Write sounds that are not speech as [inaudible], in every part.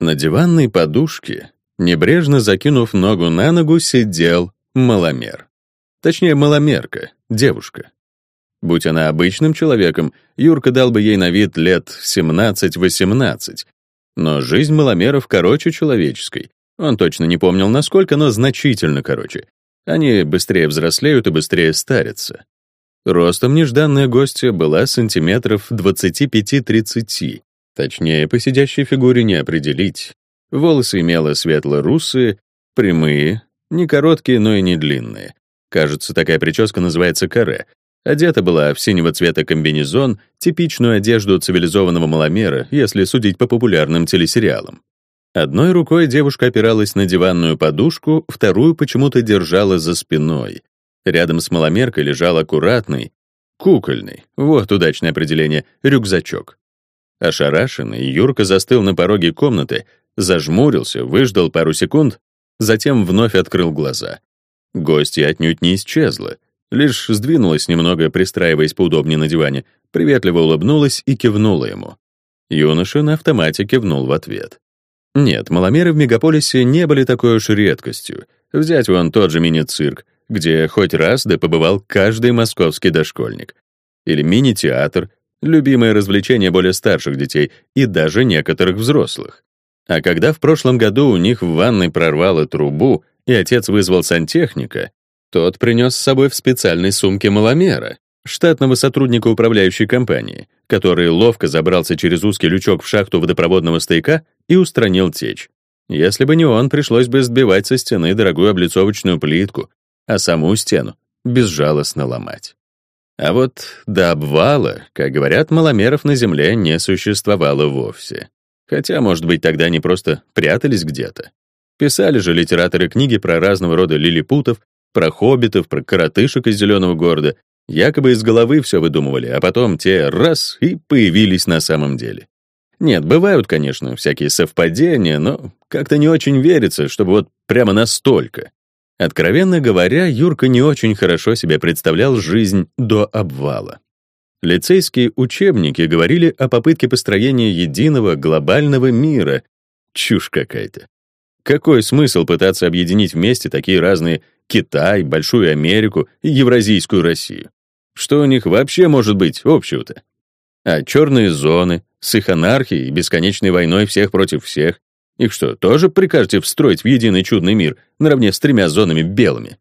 На диванной подушке, небрежно закинув ногу на ногу, сидел маломер. Точнее, маломерка, девушка. Будь она обычным человеком, Юрка дал бы ей на вид лет 17-18. Но жизнь маломеров короче человеческой. Он точно не помнил, насколько, но значительно короче. Они быстрее взрослеют и быстрее старятся. Ростом нежданная гостья была сантиметров 25-30. Точнее, по сидящей фигуре не определить. Волосы имела светло-русые, прямые, не короткие, но и не длинные. Кажется, такая прическа называется каре. Одета была в синего цвета комбинезон, типичную одежду цивилизованного маломера, если судить по популярным телесериалам. Одной рукой девушка опиралась на диванную подушку, вторую почему-то держала за спиной. Рядом с маломеркой лежал аккуратный, кукольный, вот удачное определение, рюкзачок. Ошарашенный, Юрка застыл на пороге комнаты, зажмурился, выждал пару секунд, затем вновь открыл глаза. Гостья отнюдь не исчезла, лишь сдвинулась немного, пристраиваясь поудобнее на диване, приветливо улыбнулась и кивнула ему. Юноша на автомате кивнул в ответ. Нет, маломеры в мегаполисе не были такой уж редкостью. Взять вон тот же мини-цирк, где хоть раз да побывал каждый московский дошкольник. Или мини-театр, любимое развлечение более старших детей и даже некоторых взрослых. А когда в прошлом году у них в ванной прорвало трубу, и отец вызвал сантехника, тот принес с собой в специальной сумке маломера, штатного сотрудника управляющей компании, который ловко забрался через узкий лючок в шахту водопроводного стояка и устранил течь. Если бы не он, пришлось бы сбивать со стены дорогую облицовочную плитку, а саму стену безжалостно ломать. А вот до обвала, как говорят, маломеров на земле не существовало вовсе. Хотя, может быть, тогда они просто прятались где-то. Писали же литераторы книги про разного рода лилипутов, про хоббитов, про коротышек из зеленого города, якобы из головы все выдумывали, а потом те раз и появились на самом деле. Нет, бывают, конечно, всякие совпадения, но как-то не очень верится, чтобы вот прямо настолько. Откровенно говоря, Юрка не очень хорошо себе представлял жизнь до обвала. Лицейские учебники говорили о попытке построения единого глобального мира. Чушь какая-то. Какой смысл пытаться объединить вместе такие разные Китай, Большую Америку и Евразийскую Россию? Что у них вообще может быть общего-то? А черные зоны с их анархией и бесконечной войной всех против всех, их что, тоже прикажете встроить в единый чудный мир наравне с тремя зонами белыми?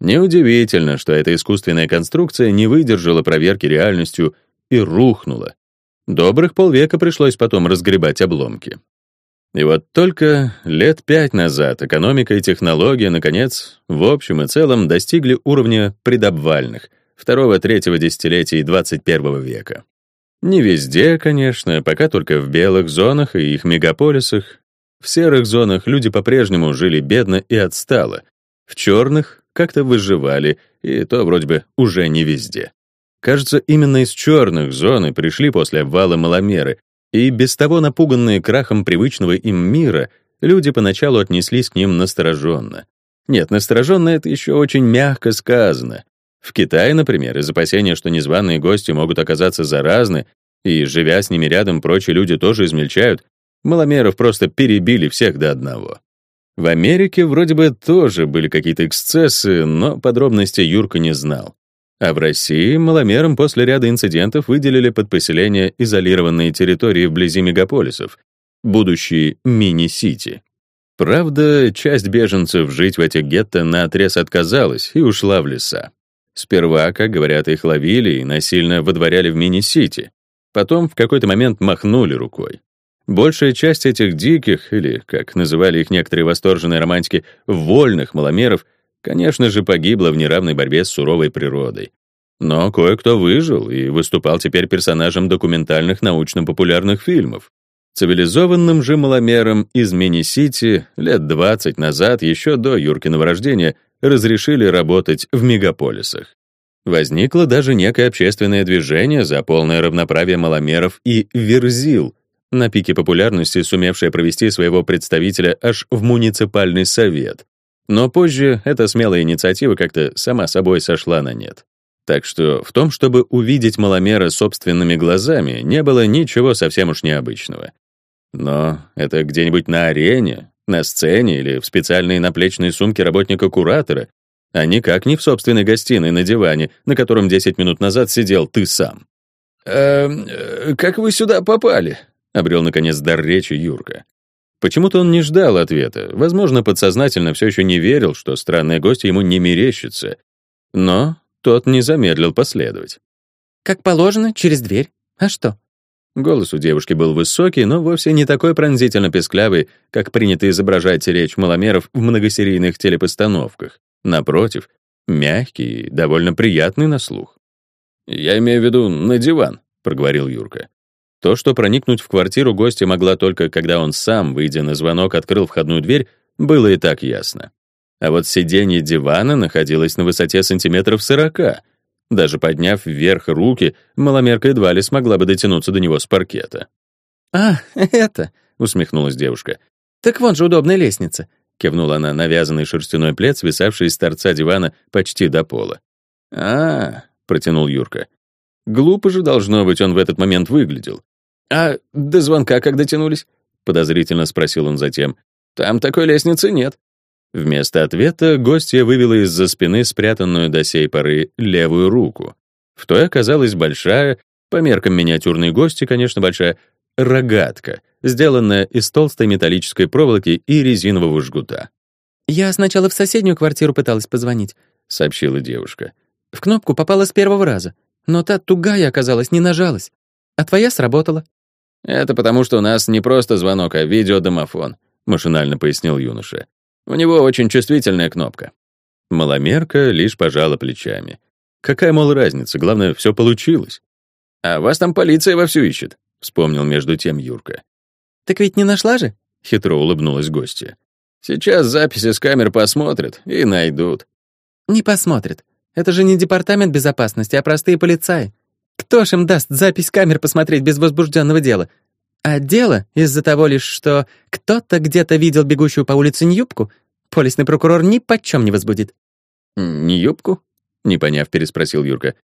Неудивительно, что эта искусственная конструкция не выдержала проверки реальностью и рухнула. Добрых полвека пришлось потом разгребать обломки. И вот только лет пять назад экономика и технология, наконец, в общем и целом достигли уровня предобвальных, второго-третьего десятилетий 21 века. Не везде, конечно, пока только в белых зонах и их мегаполисах. В серых зонах люди по-прежнему жили бедно и отстало. В черных как-то выживали, и то вроде бы уже не везде. Кажется, именно из черных зон и пришли после обвала маломеры, и без того напуганные крахом привычного им мира, люди поначалу отнеслись к ним настороженно. Нет, настороженно — это еще очень мягко сказано. В Китае, например, из опасения, что незваные гости могут оказаться заразны, и, живя с ними рядом, прочие люди тоже измельчают, маломеров просто перебили всех до одного. В Америке вроде бы тоже были какие-то эксцессы, но подробностей Юрка не знал. А в России маломерам после ряда инцидентов выделили под поселение изолированные территории вблизи мегаполисов, будущие мини-сити. Правда, часть беженцев жить в этих гетто наотрез отказалась и ушла в леса. Сперва, как говорят, их ловили и насильно выдворяли в мини-сити. Потом в какой-то момент махнули рукой. Большая часть этих диких, или, как называли их некоторые восторженные романтики, вольных маломеров, конечно же, погибла в неравной борьбе с суровой природой. Но кое-кто выжил и выступал теперь персонажем документальных научно-популярных фильмов. Цивилизованным же маломерам из Мини-Сити лет 20 назад, еще до Юркиного рождения, разрешили работать в мегаполисах. Возникло даже некое общественное движение за полное равноправие маломеров и верзил, на пике популярности сумевшая провести своего представителя аж в муниципальный совет. Но позже эта смелая инициатива как-то сама собой сошла на нет. Так что в том, чтобы увидеть маломера собственными глазами, не было ничего совсем уж необычного. Но это где-нибудь на арене, на сцене или в специальной наплечной сумке работника-куратора, а никак не в собственной гостиной на диване, на котором 10 минут назад сидел ты сам. «Эм, э, как вы сюда попали?» — обрел, наконец, дар речи Юрка. Почему-то он не ждал ответа, возможно, подсознательно все еще не верил, что странный гость ему не мерещится. Но тот не замедлил последовать. «Как положено, через дверь. А что?» Голос у девушки был высокий, но вовсе не такой пронзительно песклявый, как принято изображать речь маломеров в многосерийных телепостановках. Напротив, мягкий и довольно приятный на слух. «Я имею в виду на диван», — проговорил Юрка. То, что проникнуть в квартиру гостя могла только когда он сам, выйдя на звонок, открыл входную дверь, было и так ясно. А вот сиденье дивана находилось на высоте сантиметров сорока. Даже подняв вверх руки, маломерка едва ли смогла бы дотянуться до него с паркета. «А, это...» — усмехнулась девушка. «Так вон же удобная лестница. — кивнула она на вязаный шерстяной плед, свисавший из торца дивана почти до пола. а протянул Юрка. «Глупо же, должно быть, он в этот момент выглядел». «А до звонка как дотянулись?» — подозрительно спросил он затем. «Там такой лестницы нет». Вместо ответа гостья вывела из-за спины спрятанную до сей поры левую руку. В той оказалась большая, по меркам миниатюрной гости, конечно, большая, рогатка, сделанная из толстой металлической проволоки и резинового жгута. «Я сначала в соседнюю квартиру пыталась позвонить», — сообщила девушка. «В кнопку попала с первого раза, но та тугая оказалась, не нажалась. А твоя сработала». «Это потому, что у нас не просто звонок, а видеодомофон», — машинально пояснил юноша. «У него очень чувствительная кнопка». Маломерка лишь пожала плечами. Какая, мол, разница, главное, все получилось. «А вас там полиция вовсю ищет», — вспомнил между тем Юрка. «Так ведь не нашла же?» — хитро улыбнулась гостья. «Сейчас записи с камер посмотрят и найдут». «Не посмотрят. Это же не департамент безопасности, а простые полицаи. Кто ж им даст запись камер посмотреть без возбужденного дела? А дело из-за того лишь, что кто-то где-то видел бегущую по улице Ньюбку, полисный прокурор ни почем не возбудит». «Ньюбку?» — не поняв, переспросил Юрка.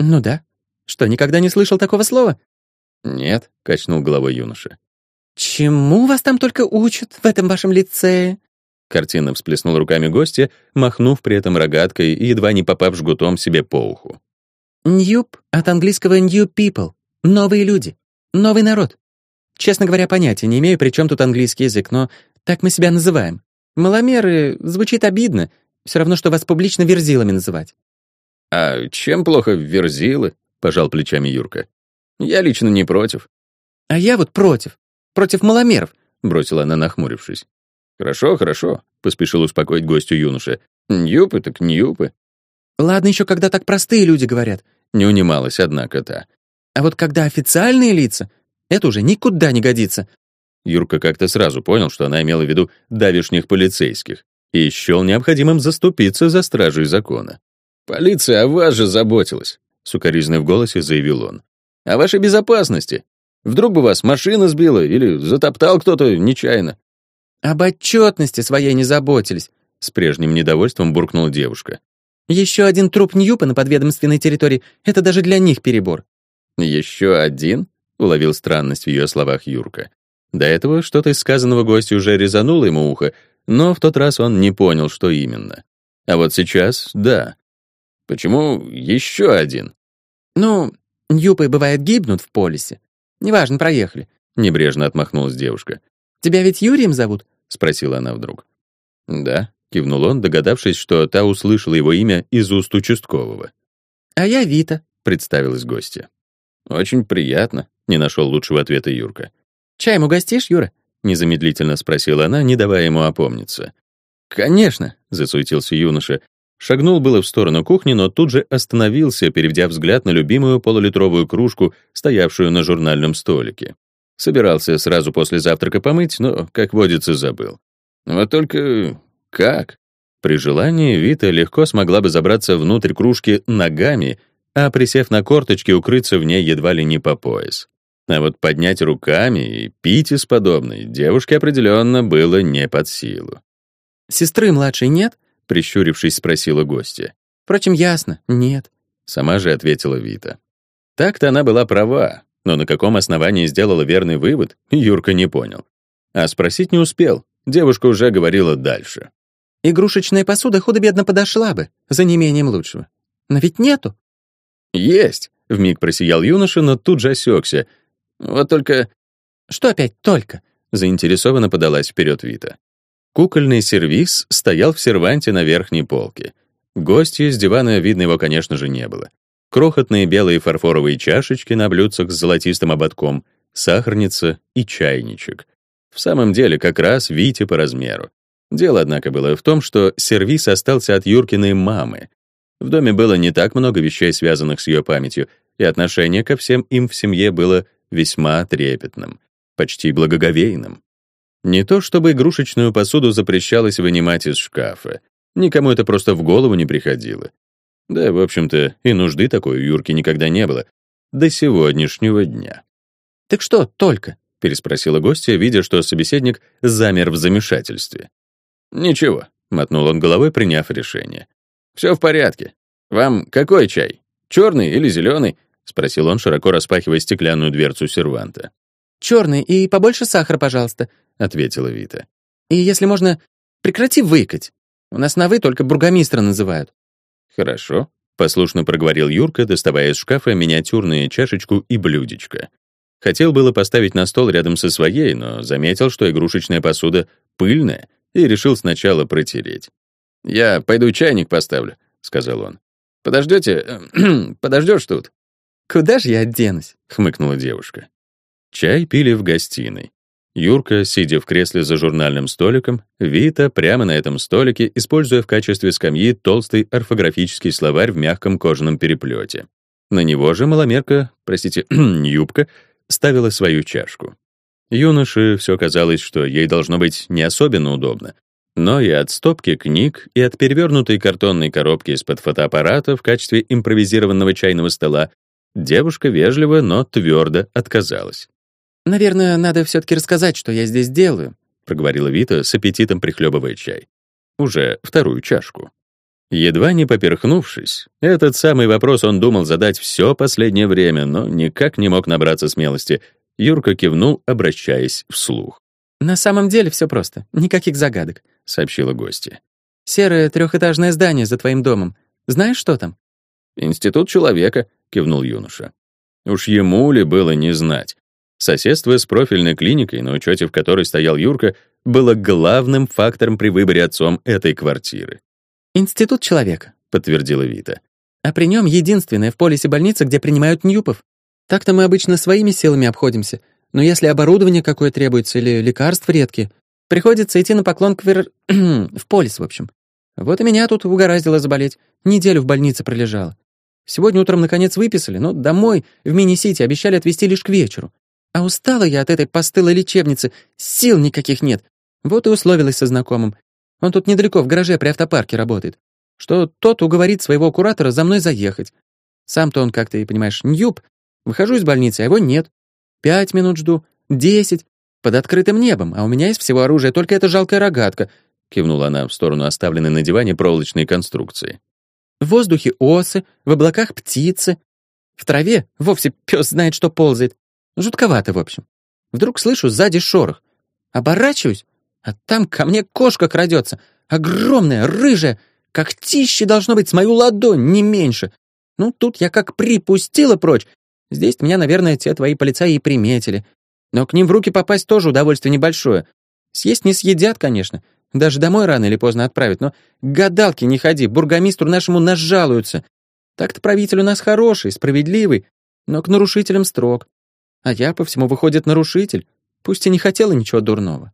«Ну да. Что, никогда не слышал такого слова?» «Нет», — качнул головой юноша. «Чему вас там только учат в этом вашем лицее?» Картинно всплеснул руками гостя, махнув при этом рогаткой и едва не попав жгутом себе по уху. «Ньюб» от английского «new people» — новые люди, новый народ. Честно говоря, понятия не имею, при чем тут английский язык, но так мы себя называем. Маломеры звучит обидно, все равно, что вас публично верзилами называть. «А чем плохо верзилы?» — пожал плечами Юрка. Я лично не против. А я вот против. Против маломеров, бросила она, нахмурившись. Хорошо, хорошо, поспешил успокоить гостю юноша. Ньюпы так ньюпы. Ладно еще, когда так простые люди говорят. Не унималась, однако, та. А вот когда официальные лица, это уже никуда не годится. Юрка как-то сразу понял, что она имела в виду давишних полицейских, и счел необходимым заступиться за стражей закона. «Полиция о вас же заботилась», — сукоризной в голосе заявил он о вашей безопасности. Вдруг бы вас машина сбила или затоптал кто-то нечаянно. Об отчетности своей не заботились, с прежним недовольством буркнула девушка. Еще один труп Ньюпа на подведомственной территории — это даже для них перебор. Еще один? уловил странность в ее словах Юрка. До этого что-то из сказанного гостя уже резануло ему ухо, но в тот раз он не понял, что именно. А вот сейчас — да. Почему еще один? Ну, Ньюпы, бывает, гибнут в полисе. Неважно, проехали. Небрежно отмахнулась девушка. Тебя ведь Юрием зовут? Спросила она вдруг. Да, кивнул он, догадавшись, что та услышала его имя из уст участкового. А я Вита, представилась гостья. Очень приятно, не нашел лучшего ответа Юрка. Чаем угостишь, Юра? Незамедлительно спросила она, не давая ему опомниться. «Конечно», — засуетился юноша, Шагнул было в сторону кухни, но тут же остановился, переведя взгляд на любимую полулитровую кружку, стоявшую на журнальном столике. Собирался сразу после завтрака помыть, но, как водится, забыл. Вот только как? При желании Вита легко смогла бы забраться внутрь кружки ногами, а, присев на корточки, укрыться в ней едва ли не по пояс. А вот поднять руками и пить из подобной девушке определенно было не под силу. «Сестры младшей нет?» прищурившись, спросила гостья. Впрочем, ясно, нет. Сама же ответила Вита. Так-то она была права. Но на каком основании сделала верный вывод, Юрка не понял. А спросить не успел, девушка уже говорила дальше. «Игрушечная посуда худо-бедно подошла бы, за неимением лучшего. Но ведь нету». «Есть!» — вмиг просиял юноша, но тут же осекся. «Вот только...» «Что опять «только»?» — заинтересованно подалась вперед Вита. Кукольный сервиз стоял в серванте на верхней полке. Гостья с дивана, видно, его, конечно же, не было. Крохотные белые фарфоровые чашечки на блюдцах с золотистым ободком, сахарница и чайничек. В самом деле, как раз Вите по размеру. Дело, однако, было в том, что сервиз остался от Юркиной мамы. В доме было не так много вещей, связанных с ее памятью, и отношение ко всем им в семье было весьма трепетным, почти благоговейным. Не то чтобы игрушечную посуду запрещалось вынимать из шкафа. Никому это просто в голову не приходило. Да, в общем-то, и нужды такой у Юрки никогда не было. До сегодняшнего дня. «Так что только?» — переспросила гостья, видя, что собеседник замер в замешательстве. «Ничего», — мотнул он головой, приняв решение. «Все в порядке. Вам какой чай? Черный или зеленый?» — спросил он, широко распахивая стеклянную дверцу серванта. «Черный и побольше сахара, пожалуйста», — ответила Вита. «И если можно, прекрати выкать. У нас на «вы» только бургомистра называют. «Хорошо», — послушно проговорил Юрка, доставая из шкафа миниатюрную чашечку и блюдечко. Хотел было поставить на стол рядом со своей, но заметил, что игрушечная посуда пыльная, и решил сначала протереть. «Я пойду чайник поставлю», — сказал он. «Подождете? [clears throat] Подождешь тут?» «Куда же я оденусь?» — хмыкнула девушка. Чай пили в гостиной. Юрка, сидя в кресле за журнальным столиком, Вита прямо на этом столике, используя в качестве скамьи толстый орфографический словарь в мягком кожаном переплете. На него же маломерка, простите, [clears throat] юбка, ставила свою чашку. Юноше все казалось, что ей должно быть не особенно удобно. Но и от стопки книг, и от перевернутой картонной коробки из-под фотоаппарата в качестве импровизированного чайного стола девушка вежливо, но твердо отказалась. «Наверное, надо все-таки рассказать, что я здесь делаю», — проговорила Вита с аппетитом прихлебывая чай. Уже вторую чашку. Едва не поперхнувшись, этот самый вопрос он думал задать все последнее время, но никак не мог набраться смелости. Юрка кивнул, обращаясь вслух. «На самом деле все просто, никаких загадок», — сообщила гостья. «Серое трехэтажное здание за твоим домом. Знаешь, что там?» «Институт человека», — кивнул юноша. Уж ему ли было не знать. Соседство с профильной клиникой, на учете в которой стоял Юрка, было главным фактором при выборе отцом этой квартиры. «Институт человека», — подтвердила Вита. «А при нем единственная в полисе больница, где принимают ньюпов. Так-то мы обычно своими силами обходимся, но если оборудование какое требуется или лекарств редкие, приходится идти на поклон к вер... [clears throat] в полис, в общем. Вот и меня тут угораздило заболеть. Неделю в больнице пролежала. Сегодня утром, наконец, выписали, но домой, в мини-сити, обещали отвезти лишь к вечеру. А устала я от этой постылой лечебницы, сил никаких нет. Вот и условилась со знакомым. Он тут недалеко, в гараже при автопарке работает. Что тот уговорит своего куратора за мной заехать. Сам-то он, как ты понимаешь, ньюб. Выхожу из больницы, а его нет. Пять минут жду, десять. Под открытым небом, а у меня из всего оружия только эта жалкая рогатка, кивнула она в сторону оставленной на диване проволочной конструкции. В воздухе осы, в облаках птицы. В траве вовсе пес знает, что ползает. Жутковато, в общем. Вдруг слышу сзади шорох. Оборачиваюсь, а там ко мне кошка крадется. Огромная, рыжая, как тище должно быть с мою ладонь, не меньше. Ну, тут я как припустила прочь. Здесь меня, наверное, те твои полицаи и приметили. Но к ним в руки попасть тоже удовольствие небольшое. Съесть не съедят, конечно. Даже домой рано или поздно отправят. Но к гадалке не ходи, бургомистру нашему нажалуются. Так-то правитель у нас хороший, справедливый, но к нарушителям строг. А я, по всему, выходит, нарушитель, пусть и не хотела ничего дурного.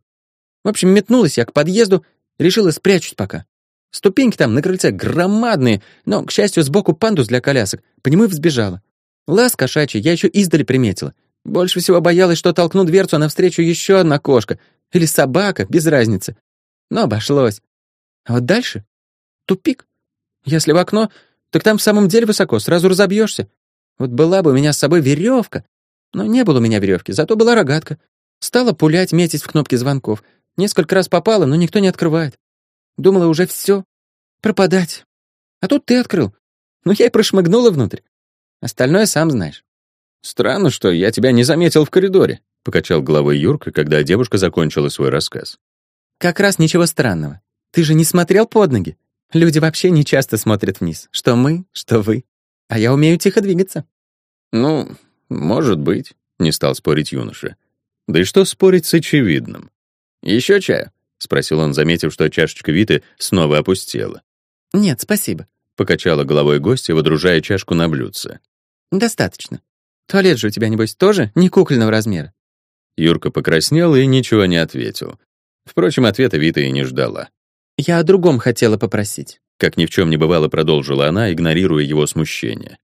В общем, метнулась я к подъезду, решила спрячусь пока. Ступеньки там на крыльце громадные, но, к счастью, сбоку пандус для колясок, по нему и взбежала. Лаз кошачий я еще издали приметила. Больше всего боялась, что толкну дверцу, а навстречу еще одна кошка. Или собака, без разницы. Но обошлось. А вот дальше — тупик. Если в окно, так там в самом деле высоко, сразу разобьешься. Вот была бы у меня с собой веревка, но не было у меня веревки, зато была рогатка. Стала пулять, метить в кнопки звонков. Несколько раз попала, но никто не открывает. Думала, уже все. Пропадать. А тут ты открыл. Ну, я и прошмыгнула внутрь. Остальное сам знаешь. Странно, что я тебя не заметил в коридоре, покачал головой Юрка, когда девушка закончила свой рассказ. Как раз ничего странного. Ты же не смотрел под ноги. Люди вообще не часто смотрят вниз. Что мы, что вы. А я умею тихо двигаться. Ну, может быть, не стал спорить юноша. Да и что спорить с очевидным? Еще чаю? спросил он, заметив, что чашечка Виты снова опустела. Нет, спасибо, покачала головой гостья, водружая чашку на блюдце. Достаточно. Туалет же у тебя, небось, тоже не кукольного размера?» Юрка покраснел и ничего не ответил. Впрочем, ответа Вита и не ждала. «Я о другом хотела попросить». Как ни в чем не бывало, продолжила она, игнорируя его смущение.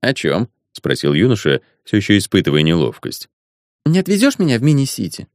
«О чем?» — спросил юноша, все еще испытывая неловкость. «Не отвезешь меня в мини-сити?